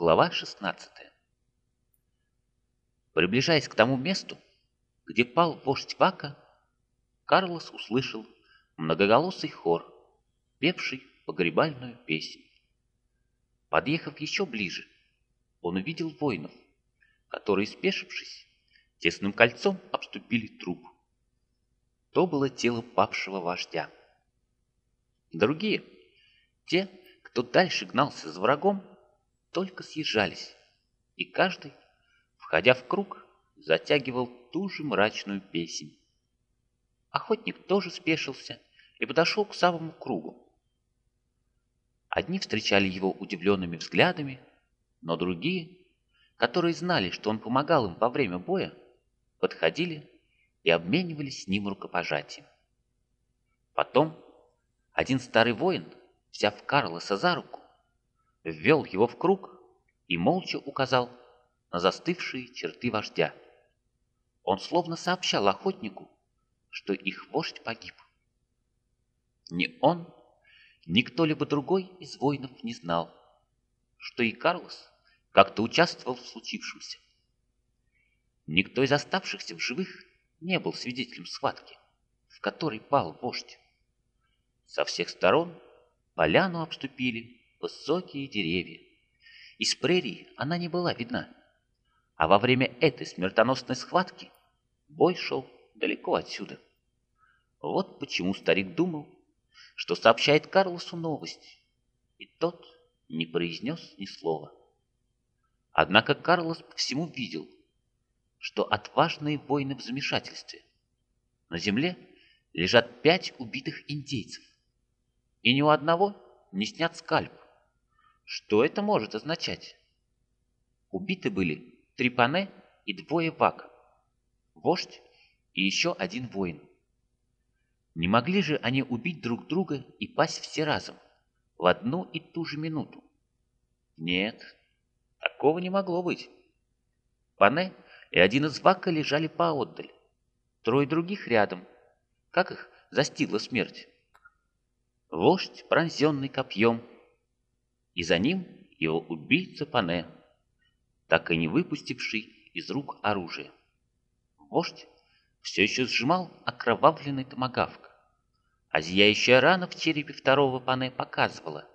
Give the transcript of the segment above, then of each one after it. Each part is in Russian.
Глава 16 Приближаясь к тому месту, где пал вождь Вака, Карлос услышал многоголосый хор, певший погребальную песнь. Подъехав еще ближе, он увидел воинов, которые, спешившись, тесным кольцом обступили труп. То было тело павшего вождя. Другие, те, кто дальше гнался за врагом, только съезжались, и каждый, входя в круг, затягивал ту же мрачную песнь. Охотник тоже спешился и подошел к самому кругу. Одни встречали его удивленными взглядами, но другие, которые знали, что он помогал им во время боя, подходили и обменивались с ним рукопожатием. Потом один старый воин, взяв Карлоса за руку, ввел его в круг и молча указал на застывшие черты вождя. Он словно сообщал охотнику, что их вождь погиб. Ни он, ни кто-либо другой из воинов не знал, что и Карлос как-то участвовал в случившемся. Никто из оставшихся в живых не был свидетелем схватки, в которой пал вождь. Со всех сторон поляну обступили высокие деревья. Из прерии она не была видна. А во время этой смертоносной схватки бой шел далеко отсюда. Вот почему старик думал, что сообщает Карлосу новость, и тот не произнес ни слова. Однако Карлос по всему видел, что отважные воины в замешательстве. На земле лежат пять убитых индейцев, и ни у одного не снят скальп. Что это может означать? Убиты были Трипане и двое вака, вождь и еще один воин. Не могли же они убить друг друга и пасть все разом, в одну и ту же минуту? Нет, такого не могло быть. Пане и один из вака лежали поотдаль, трое других рядом. Как их застигла смерть? Вождь, пронзенный копьем, и за ним его убийца Пане, так и не выпустивший из рук оружие. Вождь все еще сжимал окровавленный томагавк, а зияющая рана в черепе второго пане показывала,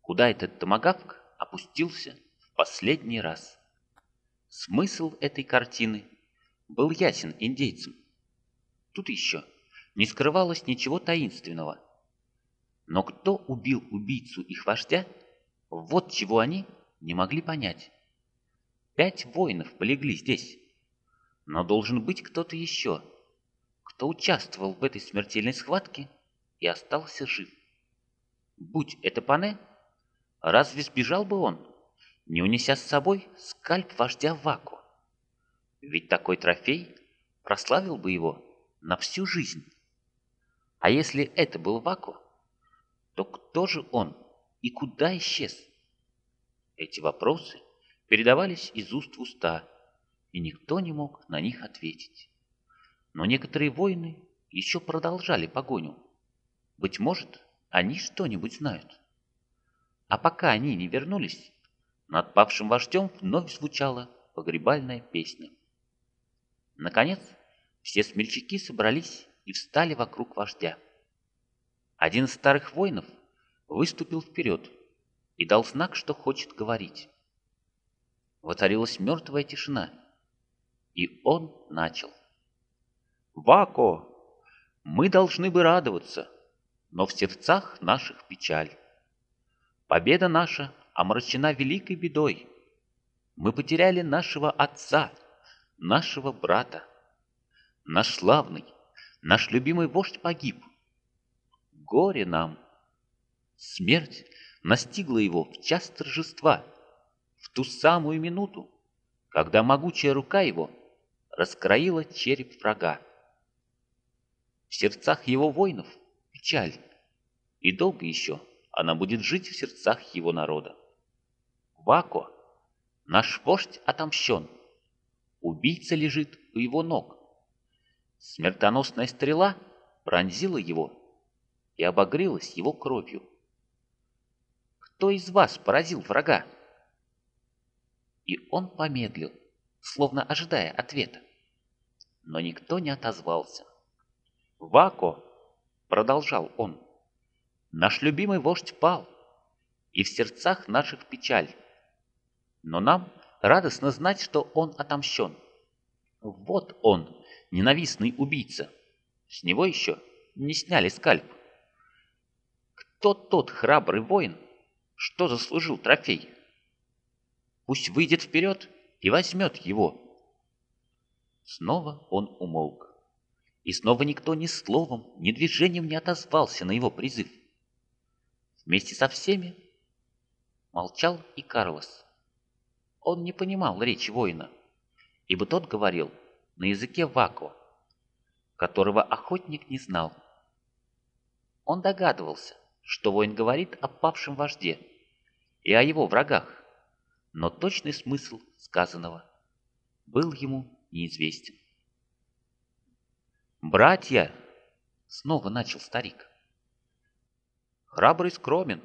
куда этот томагавк опустился в последний раз. Смысл этой картины был ясен индейцам. Тут еще не скрывалось ничего таинственного. Но кто убил убийцу их вождя, вот чего они не могли понять. Пять воинов полегли здесь, но должен быть кто-то еще, кто участвовал в этой смертельной схватке и остался жив. Будь это Пане, разве сбежал бы он, не унеся с собой скальп вождя Ваку? Ведь такой трофей прославил бы его на всю жизнь. А если это был Ваку, то кто же он и куда исчез? Эти вопросы передавались из уст в уста, и никто не мог на них ответить. Но некоторые воины еще продолжали погоню, быть может, они что-нибудь знают. А пока они не вернулись, над павшим вождем вновь звучала погребальная песня. Наконец, все смельчаки собрались и встали вокруг вождя. Один из старых воинов выступил вперед и дал знак, что хочет говорить. Воцарилась мертвая тишина, и он начал. «Вако, мы должны бы радоваться, но в сердцах наших печаль. Победа наша омрачена великой бедой. Мы потеряли нашего отца, нашего брата. Наш славный, наш любимый вождь погиб. Горе нам. Смерть настигла его в час торжества, в ту самую минуту, когда могучая рука его раскроила череп врага. В сердцах его воинов печаль, и долго еще она будет жить в сердцах его народа. Вако, наш вождь отомщен, убийца лежит у его ног. Смертоносная стрела пронзила его и обогрелась его кровью. Кто из вас поразил врага? И он помедлил, словно ожидая ответа. Но никто не отозвался. «Вако!» — продолжал он. «Наш любимый вождь пал, и в сердцах наших печаль. Но нам радостно знать, что он отомщен. Вот он, ненавистный убийца. С него еще не сняли скальп. Кто тот храбрый воин, что заслужил трофей? Пусть выйдет вперед и возьмет его. Снова он умолк. И снова никто ни словом, ни движением не отозвался на его призыв. Вместе со всеми молчал и Карлос. Он не понимал речи воина, ибо тот говорил на языке Вако, которого охотник не знал. Он догадывался, что воин говорит о павшем вожде и о его врагах, но точный смысл сказанного был ему неизвестен. «Братья!» — снова начал старик. «Храбрый скромен,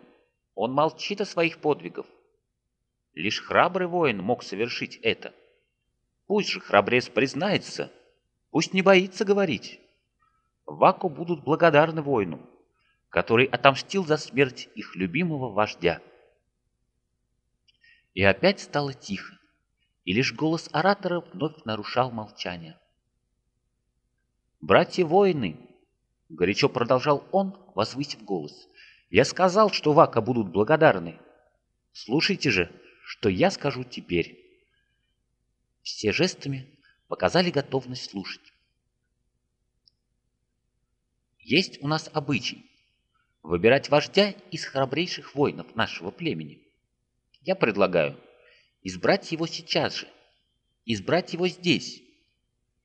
он молчит о своих подвигах. Лишь храбрый воин мог совершить это. Пусть же храбрец признается, пусть не боится говорить. Ваку будут благодарны воину, который отомстил за смерть их любимого вождя. И опять стало тихо, и лишь голос оратора вновь нарушал молчание. «Братья-воины!» — горячо продолжал он, возвысив голос. «Я сказал, что Вака будут благодарны. Слушайте же, что я скажу теперь». Все жестами показали готовность слушать. Есть у нас обычай выбирать вождя из храбрейших воинов нашего племени. Я предлагаю избрать его сейчас же, избрать его здесь,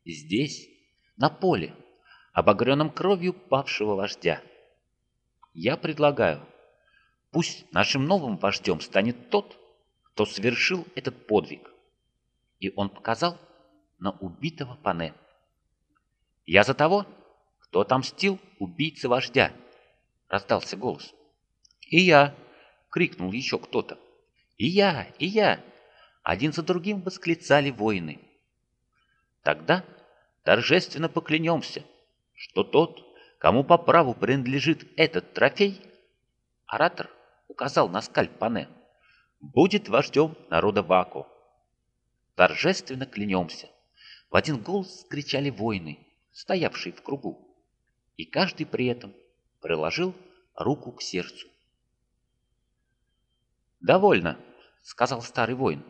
здесь, на поле, обогренном кровью павшего вождя. Я предлагаю, пусть нашим новым вождем станет тот, кто совершил этот подвиг. И он показал на убитого Пане. Я за того, кто отомстил убийце вождя раздался голос. «И я!» — крикнул еще кто-то. «И я! И я!» Один за другим восклицали воины. Тогда торжественно поклянемся, что тот, кому по праву принадлежит этот трофей, оратор указал на скальп Пане, будет вождем народа Ваку. Торжественно клянемся. В один голос кричали воины, стоявшие в кругу, и каждый при этом приложил руку к сердцу. «Довольно», — сказал старый воин.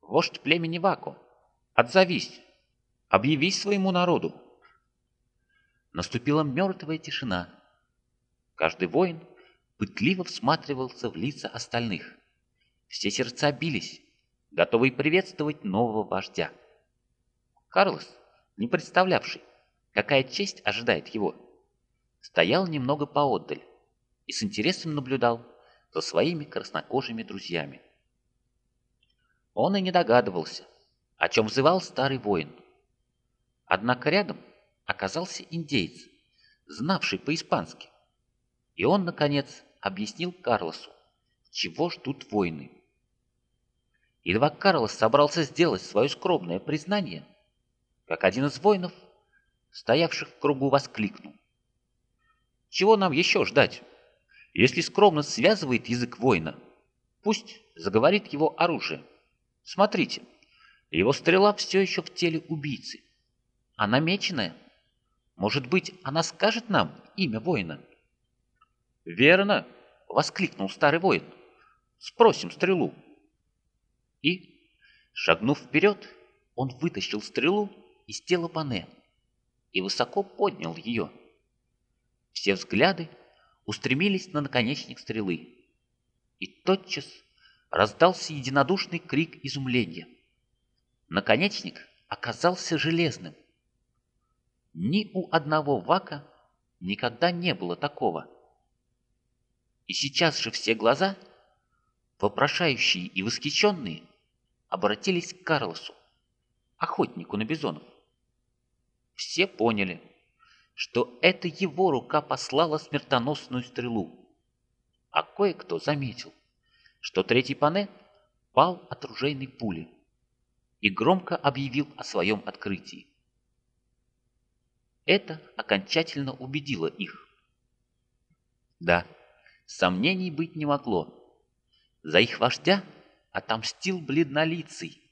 «Вождь племени Вако, отзовись, объявись своему народу». Наступила мертвая тишина. Каждый воин пытливо всматривался в лица остальных. Все сердца бились, готовые приветствовать нового вождя. Карлос, не представлявший, какая честь ожидает его, стоял немного поотдаль и с интересом наблюдал за своими краснокожими друзьями. Он и не догадывался, о чем взывал старый воин. Однако рядом оказался индейец, знавший по-испански. И он, наконец, объяснил Карлосу, чего ждут войны. Едва Карлос собрался сделать свое скромное признание, как один из воинов, стоявших в кругу, воскликнул. Чего нам еще ждать? Если скромность связывает язык воина, пусть заговорит его оружие. Смотрите, его стрела все еще в теле убийцы. Она меченая. Может быть, она скажет нам имя воина? «Верно!» — воскликнул старый воин. «Спросим стрелу». И, шагнув вперед, он вытащил стрелу из тела Пане и высоко поднял ее. Все взгляды устремились на наконечник стрелы. И тотчас раздался единодушный крик изумления. Наконечник оказался железным. Ни у одного вака никогда не было такого. И сейчас же все глаза, вопрошающие и восхищенные, обратились к Карлосу, охотнику на бизонов. Все поняли, что это его рука послала смертоносную стрелу. А кое-кто заметил, что третий пане пал от ружейной пули и громко объявил о своем открытии. Это окончательно убедило их. Да, сомнений быть не могло. За их вождя отомстил бледнолицый,